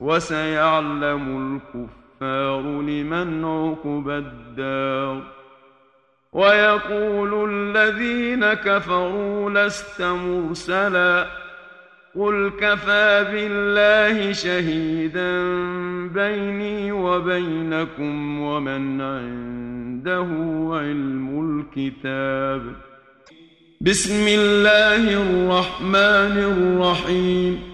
وسيعلم الكفار لمن عقب الدار. ويقول الذين كفروا لست مرسلا. قل كفى بالله شهيدا بيني وبينكم ومن عنده علم الكتاب. بسم الله الرحمن الرحيم.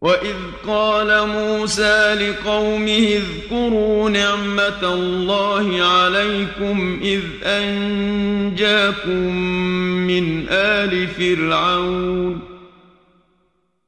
وَإِذْ قَالَ مُوسَى لِقَوْمِهِ اذْكُرُوا نِعْمَةَ اللَّهِ عَلَيْكُمْ إِذْ أَنْجَاكُمْ مِنْ آلِ فِرْعَوْنَ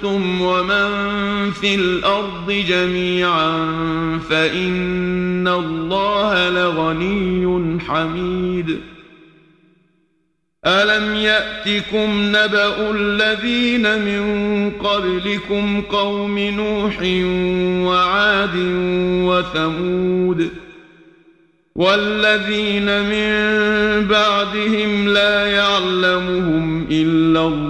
أنتم وَمَن فِي الْأَرْضِ جَمِيعًا فَإِنَّ اللَّهَ لَغَنِيٌّ حَمِيدٌ أَلَمْ يَأْتِكُمْ نَبَأُ الَّذِينَ مِن قَبْلِكُمْ قَوْمِ نُوحٍ وَعَادٍ وَثَمُودَ وَالَّذِينَ مِن بَعْدِهِمْ لَا يَعْلَمُهُمْ إِلَّا اللَّهُ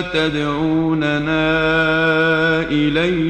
تدعوننا إليه